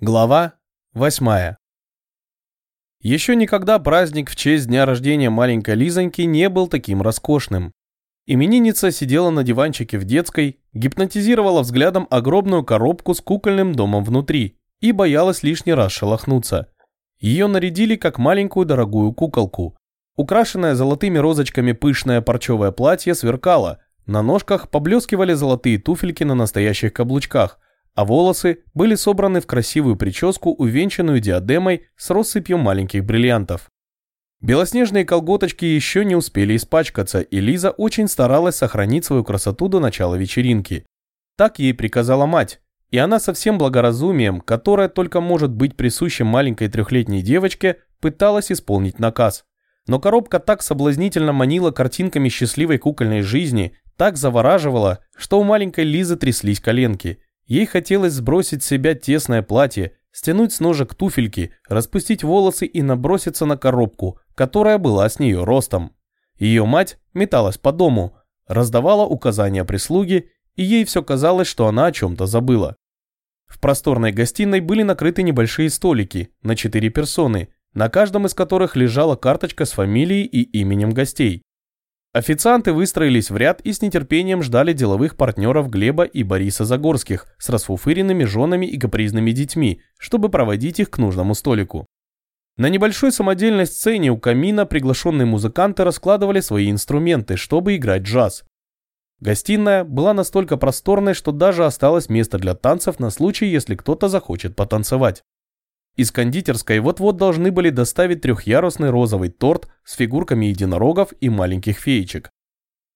Глава 8. Еще никогда праздник в честь дня рождения маленькой Лизоньки не был таким роскошным. Именинница сидела на диванчике в детской, гипнотизировала взглядом огромную коробку с кукольным домом внутри и боялась лишний раз шелохнуться. Ее нарядили как маленькую дорогую куколку. Украшенное золотыми розочками пышное парчевое платье сверкало, на ножках поблескивали золотые туфельки на настоящих каблучках – а волосы были собраны в красивую прическу, увенчанную диадемой с россыпью маленьких бриллиантов. Белоснежные колготочки еще не успели испачкаться, и Лиза очень старалась сохранить свою красоту до начала вечеринки. Так ей приказала мать, и она со всем благоразумием, которое только может быть присущим маленькой трехлетней девочке, пыталась исполнить наказ. Но коробка так соблазнительно манила картинками счастливой кукольной жизни, так завораживала, что у маленькой Лизы тряслись коленки – Ей хотелось сбросить с себя тесное платье, стянуть с ножек туфельки, распустить волосы и наброситься на коробку, которая была с нее ростом. Ее мать металась по дому, раздавала указания прислуги, и ей все казалось, что она о чем-то забыла. В просторной гостиной были накрыты небольшие столики на четыре персоны, на каждом из которых лежала карточка с фамилией и именем гостей. Официанты выстроились в ряд и с нетерпением ждали деловых партнеров Глеба и Бориса Загорских с расфуфыренными женами и капризными детьми, чтобы проводить их к нужному столику. На небольшой самодельной сцене у камина приглашенные музыканты раскладывали свои инструменты, чтобы играть джаз. Гостиная была настолько просторной, что даже осталось место для танцев на случай, если кто-то захочет потанцевать. Из кондитерской вот-вот должны были доставить трехъярусный розовый торт с фигурками единорогов и маленьких феечек.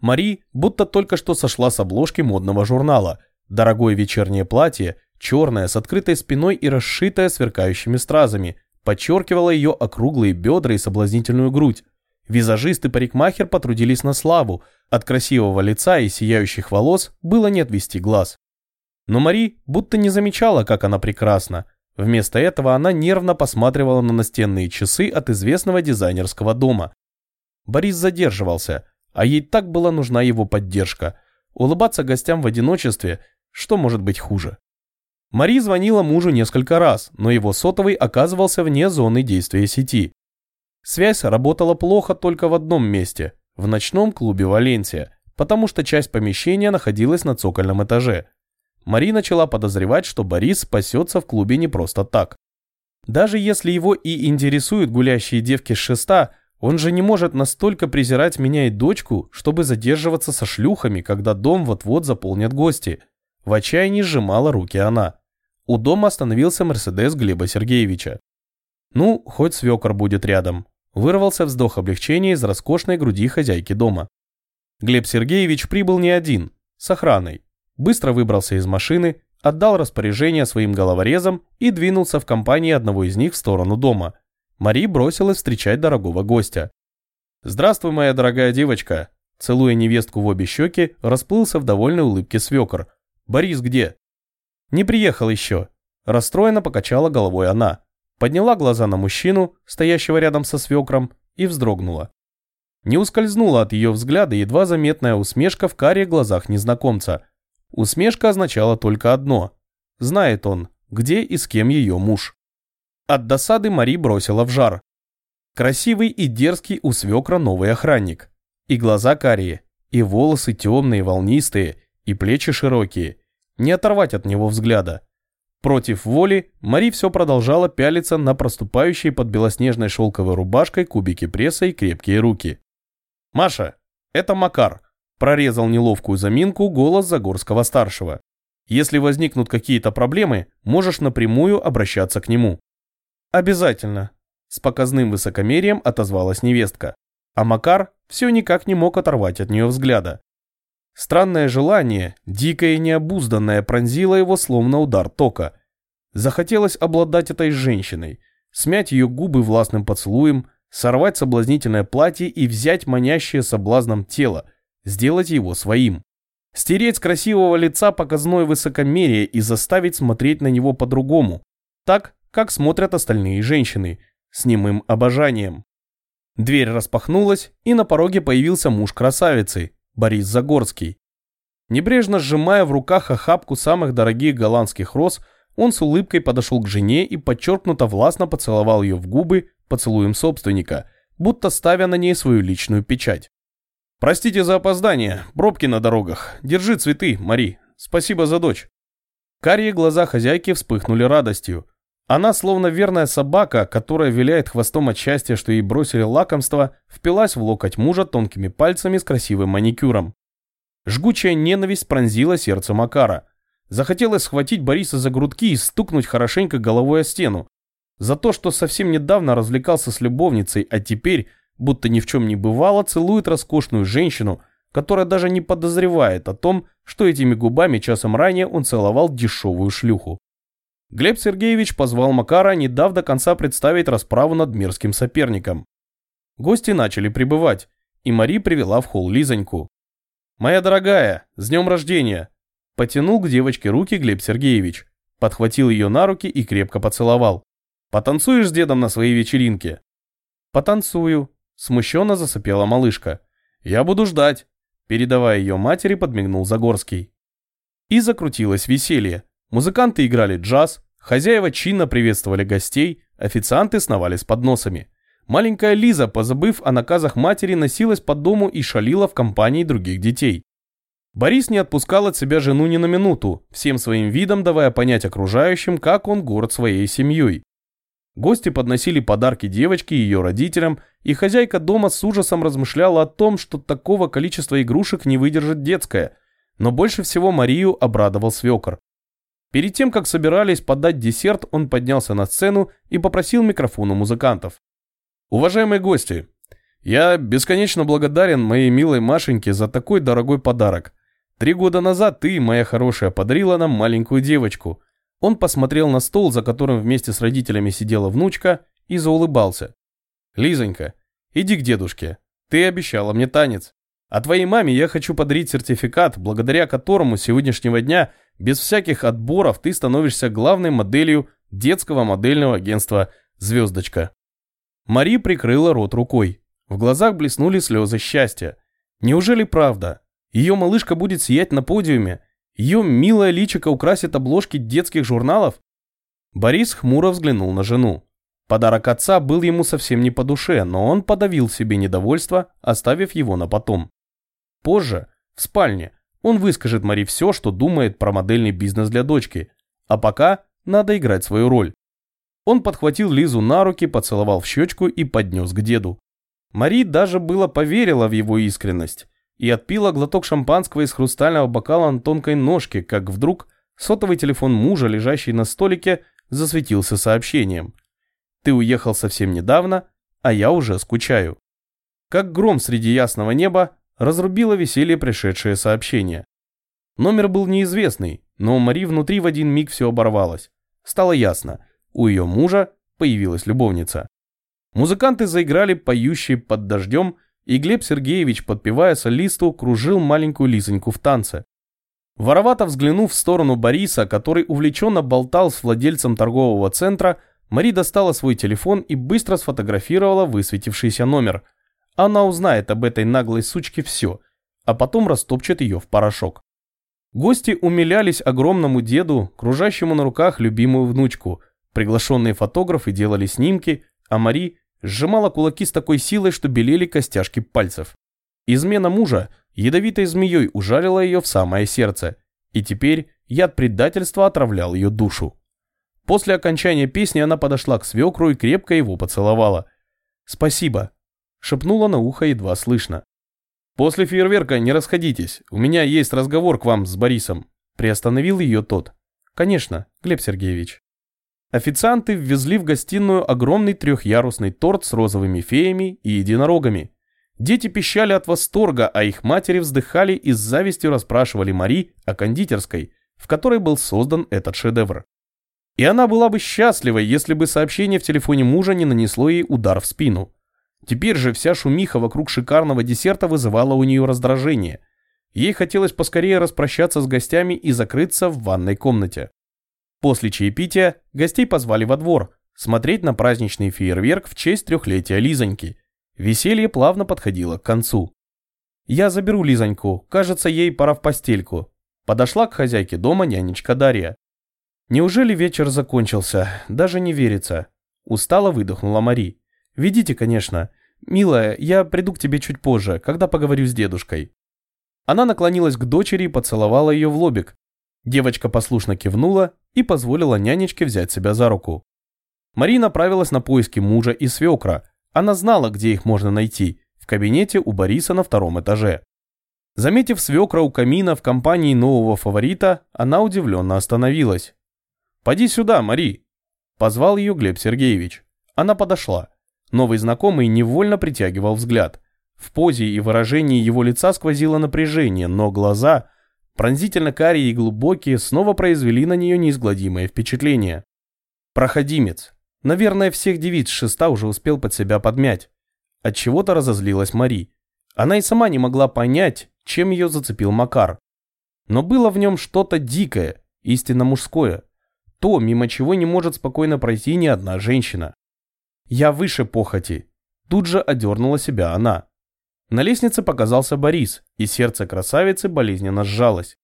Мари будто только что сошла с обложки модного журнала. Дорогое вечернее платье, черное, с открытой спиной и расшитое сверкающими стразами, подчеркивало ее округлые бедра и соблазнительную грудь. Визажист и парикмахер потрудились на славу, от красивого лица и сияющих волос было не отвести глаз. Но Мари будто не замечала, как она прекрасна – Вместо этого она нервно посматривала на настенные часы от известного дизайнерского дома. Борис задерживался, а ей так была нужна его поддержка. Улыбаться гостям в одиночестве, что может быть хуже? Мари звонила мужу несколько раз, но его сотовый оказывался вне зоны действия сети. Связь работала плохо только в одном месте – в ночном клубе «Валенсия», потому что часть помещения находилась на цокольном этаже – Мари начала подозревать, что Борис спасется в клубе не просто так. Даже если его и интересуют гулящие девки с шеста, он же не может настолько презирать меня и дочку, чтобы задерживаться со шлюхами, когда дом вот-вот заполнят гости. В отчаянии сжимала руки она. У дома остановился Мерседес Глеба Сергеевича. Ну, хоть свекор будет рядом. Вырвался вздох облегчения из роскошной груди хозяйки дома. Глеб Сергеевич прибыл не один, с охраной быстро выбрался из машины, отдал распоряжение своим головорезам и двинулся в компании одного из них в сторону дома. Мари бросилась встречать дорогого гостя. «Здравствуй, моя дорогая девочка!» Целуя невестку в обе щеки, расплылся в довольной улыбке свекор. «Борис где?» «Не приехал еще». Расстроенно покачала головой она. Подняла глаза на мужчину, стоящего рядом со свекром, и вздрогнула. Не ускользнула от ее взгляда едва заметная усмешка в каре глазах незнакомца – Усмешка означала только одно. Знает он, где и с кем ее муж. От досады Мари бросила в жар. Красивый и дерзкий у свекра новый охранник. И глаза карие, и волосы темные, волнистые, и плечи широкие. Не оторвать от него взгляда. Против воли Мари все продолжала пялиться на проступающие под белоснежной шелковой рубашкой кубики пресса и крепкие руки. «Маша, это Макар», Прорезал неловкую заминку голос Загорского-старшего. Если возникнут какие-то проблемы, можешь напрямую обращаться к нему. Обязательно. С показным высокомерием отозвалась невестка. А Макар все никак не мог оторвать от нее взгляда. Странное желание, дикое и необузданное, пронзило его словно удар тока. Захотелось обладать этой женщиной, смять ее губы властным поцелуем, сорвать соблазнительное платье и взять манящее соблазном тело – сделать его своим. Стереть с красивого лица показное высокомерие и заставить смотреть на него по-другому, так, как смотрят остальные женщины, с немым обожанием. Дверь распахнулась, и на пороге появился муж красавицы, Борис Загорский. Небрежно сжимая в руках охапку самых дорогих голландских роз, он с улыбкой подошел к жене и подчеркнуто властно поцеловал ее в губы поцелуем собственника, будто ставя на ней свою личную печать. «Простите за опоздание, пробки на дорогах. Держи цветы, Мари. Спасибо за дочь». Карие глаза хозяйки вспыхнули радостью. Она, словно верная собака, которая виляет хвостом от счастья, что ей бросили лакомство, впилась в локоть мужа тонкими пальцами с красивым маникюром. Жгучая ненависть пронзила сердце Макара. Захотелось схватить Бориса за грудки и стукнуть хорошенько головой о стену. За то, что совсем недавно развлекался с любовницей, а теперь, будто ни в чем не бывало, целует роскошную женщину, которая даже не подозревает о том, что этими губами часом ранее он целовал дешевую шлюху. Глеб Сергеевич позвал Макара, не дав до конца представить расправу над мерзким соперником. Гости начали прибывать, и Мари привела в холл Лизоньку. «Моя дорогая, с днем рождения!» Потянул к девочке руки Глеб Сергеевич, подхватил ее на руки и крепко поцеловал. «Потанцуешь с дедом на своей вечеринке?» «Потанцую», – смущенно засопела малышка. «Я буду ждать», – передавая ее матери, подмигнул Загорский. И закрутилось веселье. Музыканты играли джаз, хозяева чинно приветствовали гостей, официанты сновали с подносами. Маленькая Лиза, позабыв о наказах матери, носилась по дому и шалила в компании других детей. Борис не отпускал от себя жену ни на минуту, всем своим видом давая понять окружающим, как он горд своей семьей. Гости подносили подарки девочке и ее родителям, и хозяйка дома с ужасом размышляла о том, что такого количества игрушек не выдержит детская. Но больше всего Марию обрадовал свекор. Перед тем, как собирались подать десерт, он поднялся на сцену и попросил микрофон у музыкантов. Уважаемые гости, я бесконечно благодарен моей милой Машеньке за такой дорогой подарок. Три года назад ты, моя хорошая, подарила нам маленькую девочку. Он посмотрел на стол, за которым вместе с родителями сидела внучка, и заулыбался. Лизонька, иди к дедушке. Ты обещала мне танец. А твоей маме я хочу подарить сертификат, благодаря которому с сегодняшнего дня без всяких отборов ты становишься главной моделью детского модельного агентства «Звездочка». Мари прикрыла рот рукой. В глазах блеснули слезы счастья. Неужели правда? Ее малышка будет сиять на подиуме? Ее милая личико украсит обложки детских журналов? Борис хмуро взглянул на жену. Подарок отца был ему совсем не по душе, но он подавил себе недовольство, оставив его на потом. Позже, в спальне, он выскажет Мари все, что думает про модельный бизнес для дочки. А пока надо играть свою роль. Он подхватил Лизу на руки, поцеловал в щечку и поднес к деду. Мари даже было поверила в его искренность и отпила глоток шампанского из хрустального бокала на тонкой ножке, как вдруг сотовый телефон мужа, лежащий на столике, засветился сообщением. «Ты уехал совсем недавно, а я уже скучаю». Как гром среди ясного неба разрубило веселье пришедшее сообщение. Номер был неизвестный, но у Мари внутри в один миг все оборвалось. Стало ясно, у ее мужа появилась любовница. Музыканты заиграли поющие под дождем, и Глеб Сергеевич, подпевая солисту, кружил маленькую Лизоньку в танце. Воровато взглянув в сторону Бориса, который увлеченно болтал с владельцем торгового центра, Мари достала свой телефон и быстро сфотографировала высветившийся номер. Она узнает об этой наглой сучке все, а потом растопчет ее в порошок. Гости умилялись огромному деду, кружащему на руках любимую внучку – Приглашенные фотографы делали снимки, а Мари сжимала кулаки с такой силой, что белели костяшки пальцев. Измена мужа ядовитой змеей ужалила ее в самое сердце, и теперь яд предательства отравлял ее душу. После окончания песни она подошла к свекру и крепко его поцеловала. «Спасибо», — шепнула на ухо едва слышно. «После фейерверка не расходитесь, у меня есть разговор к вам с Борисом», — приостановил ее тот. «Конечно, Глеб Сергеевич». Официанты ввезли в гостиную огромный трехъярусный торт с розовыми феями и единорогами. Дети пищали от восторга, а их матери вздыхали и с завистью расспрашивали Мари о кондитерской, в которой был создан этот шедевр. И она была бы счастлива, если бы сообщение в телефоне мужа не нанесло ей удар в спину. Теперь же вся шумиха вокруг шикарного десерта вызывала у нее раздражение. Ей хотелось поскорее распрощаться с гостями и закрыться в ванной комнате. После чаепития гостей позвали во двор, смотреть на праздничный фейерверк в честь трехлетия Лизоньки. Веселье плавно подходило к концу. «Я заберу Лизоньку, кажется, ей пора в постельку», подошла к хозяйке дома нянечка Дарья. Неужели вечер закончился? Даже не верится. Устало выдохнула Мари. Ведите, конечно. Милая, я приду к тебе чуть позже, когда поговорю с дедушкой. Она наклонилась к дочери и поцеловала ее в лобик. Девочка послушно кивнула и позволила нянечке взять себя за руку. Мари направилась на поиски мужа и свекра. Она знала, где их можно найти, в кабинете у Бориса на втором этаже. Заметив свекра у камина в компании нового фаворита, она удивленно остановилась. «Поди сюда, Мари!» – позвал ее Глеб Сергеевич. Она подошла. Новый знакомый невольно притягивал взгляд. В позе и выражении его лица сквозило напряжение, но глаза, пронзительно карие и глубокие, снова произвели на нее неизгладимое впечатление. Проходимец. Наверное, всех девиц шеста уже успел под себя подмять. От чего то разозлилась Мари. Она и сама не могла понять, чем ее зацепил Макар. Но было в нем что-то дикое, истинно мужское то, мимо чего не может спокойно пройти ни одна женщина. Я выше похоти. Тут же одернула себя она. На лестнице показался Борис, и сердце красавицы болезненно сжалось.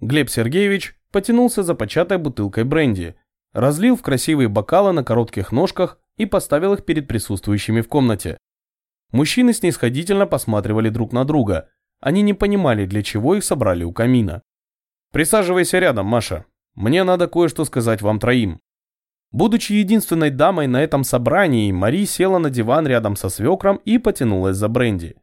Глеб Сергеевич потянулся за початой бутылкой бренди, разлил в красивые бокалы на коротких ножках и поставил их перед присутствующими в комнате. Мужчины снисходительно посматривали друг на друга. Они не понимали, для чего их собрали у камина. «Присаживайся рядом, Маша», мне надо кое-что сказать вам троим. Будучи единственной дамой на этом собрании, Мари села на диван рядом со свекром и потянулась за бренди.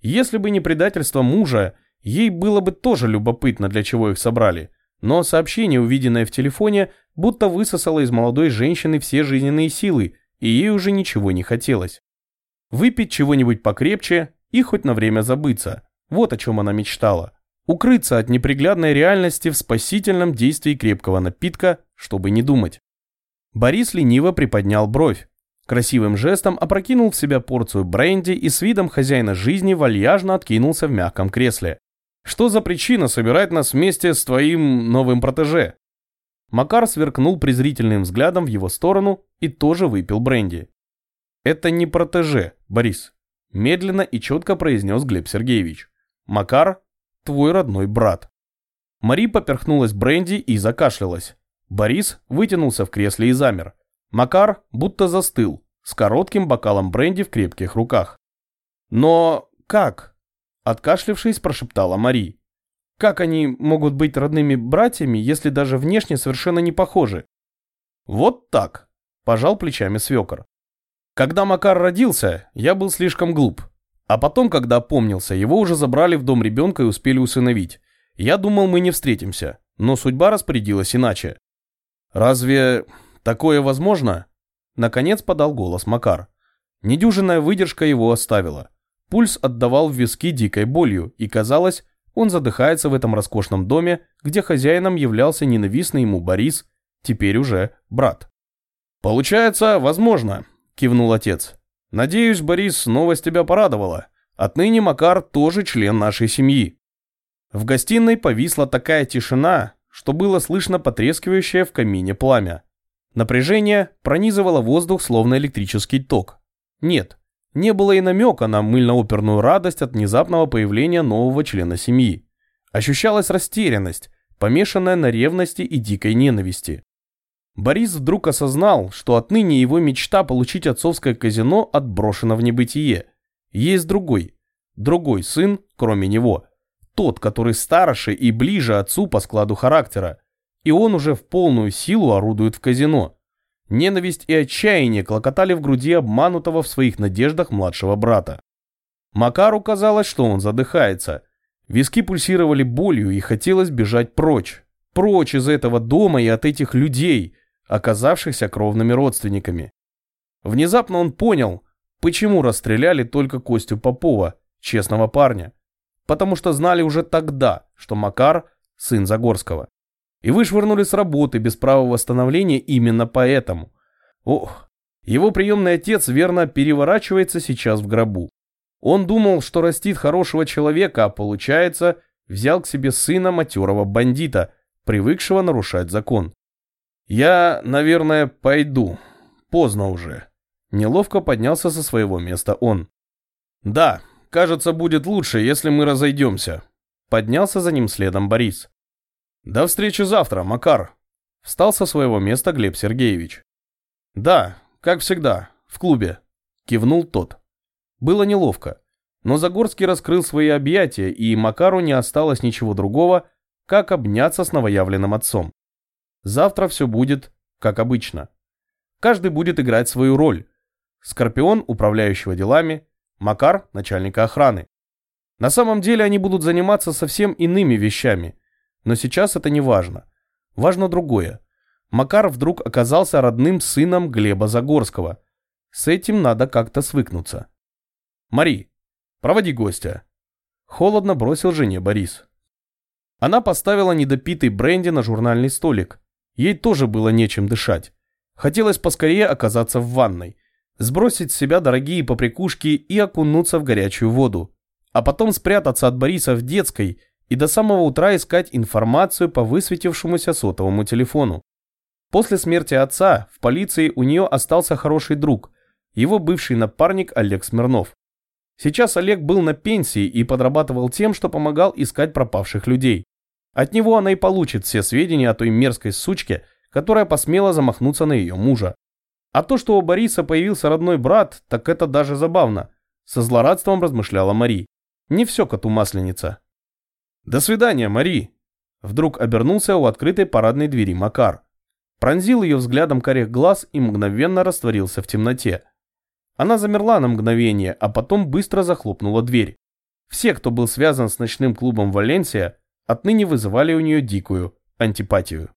Если бы не предательство мужа, ей было бы тоже любопытно, для чего их собрали. Но сообщение, увиденное в телефоне, будто высосало из молодой женщины все жизненные силы, и ей уже ничего не хотелось. Выпить чего-нибудь покрепче и хоть на время забыться. Вот о чем она мечтала укрыться от неприглядной реальности в спасительном действии крепкого напитка, чтобы не думать. Борис лениво приподнял бровь. Красивым жестом опрокинул в себя порцию бренди и с видом хозяина жизни вальяжно откинулся в мягком кресле. «Что за причина собирать нас вместе с твоим новым протеже?» Макар сверкнул презрительным взглядом в его сторону и тоже выпил бренди. «Это не протеже, Борис», – медленно и четко произнес Глеб Сергеевич. Макар твой родной брат». Мари поперхнулась бренди и закашлялась. Борис вытянулся в кресле и замер. Макар будто застыл, с коротким бокалом бренди в крепких руках. «Но как?» – откашлившись, прошептала Мари. «Как они могут быть родными братьями, если даже внешне совершенно не похожи?» «Вот так», – пожал плечами свекор. «Когда Макар родился, я был слишком глуп. А потом, когда опомнился, его уже забрали в дом ребенка и успели усыновить. Я думал, мы не встретимся, но судьба распорядилась иначе. «Разве такое возможно?» Наконец подал голос Макар. Недюжинная выдержка его оставила. Пульс отдавал в виски дикой болью, и казалось, он задыхается в этом роскошном доме, где хозяином являлся ненавистный ему Борис, теперь уже брат. «Получается, возможно», – кивнул отец. Надеюсь, Борис, новость тебя порадовала. Отныне Макар тоже член нашей семьи. В гостиной повисла такая тишина, что было слышно потрескивающее в камине пламя. Напряжение пронизывало воздух, словно электрический ток. Нет, не было и намека на мыльно-оперную радость от внезапного появления нового члена семьи. Ощущалась растерянность, помешанная на ревности и дикой ненависти. Борис вдруг осознал, что отныне его мечта получить отцовское казино отброшена в небытие. Есть другой, другой сын, кроме него. Тот, который старше и ближе отцу по складу характера. И он уже в полную силу орудует в казино. Ненависть и отчаяние клокотали в груди обманутого в своих надеждах младшего брата. Макару казалось, что он задыхается. Виски пульсировали болью и хотелось бежать прочь. Прочь из этого дома и от этих людей, оказавшихся кровными родственниками. Внезапно он понял, почему расстреляли только Костю Попова, честного парня. Потому что знали уже тогда, что Макар – сын Загорского. И вышвырнули с работы без права восстановления именно поэтому. Ох, его приемный отец верно переворачивается сейчас в гробу. Он думал, что растит хорошего человека, а получается, взял к себе сына матерого бандита, привыкшего нарушать закон. «Я, наверное, пойду. Поздно уже». Неловко поднялся со своего места он. «Да, кажется, будет лучше, если мы разойдемся». Поднялся за ним следом Борис. «До встречи завтра, Макар». Встал со своего места Глеб Сергеевич. «Да, как всегда, в клубе», – кивнул тот. Было неловко, но Загорский раскрыл свои объятия, и Макару не осталось ничего другого, как обняться с новоявленным отцом. Завтра все будет, как обычно. Каждый будет играть свою роль. Скорпион – управляющего делами, Макар – начальника охраны. На самом деле они будут заниматься совсем иными вещами, но сейчас это не важно. Важно другое. Макар вдруг оказался родным сыном Глеба Загорского. С этим надо как-то свыкнуться. «Мари, проводи гостя», – холодно бросил жене Борис. Она поставила недопитый бренди на журнальный столик. Ей тоже было нечем дышать. Хотелось поскорее оказаться в ванной, сбросить с себя дорогие поприкушки и окунуться в горячую воду, а потом спрятаться от Бориса в детской и до самого утра искать информацию по высветившемуся сотовому телефону. После смерти отца в полиции у нее остался хороший друг, его бывший напарник Олег Смирнов. Сейчас Олег был на пенсии и подрабатывал тем, что помогал искать пропавших людей. От него она и получит все сведения о той мерзкой сучке, которая посмела замахнуться на ее мужа. А то, что у Бориса появился родной брат, так это даже забавно. Со злорадством размышляла Мари. Не все коту масленица. «До свидания, Мари!» Вдруг обернулся у открытой парадной двери Макар. Пронзил ее взглядом корих глаз и мгновенно растворился в темноте. Она замерла на мгновение, а потом быстро захлопнула дверь. Все, кто был связан с ночным клубом «Валенсия», отныне вызывали у нее дикую антипатию.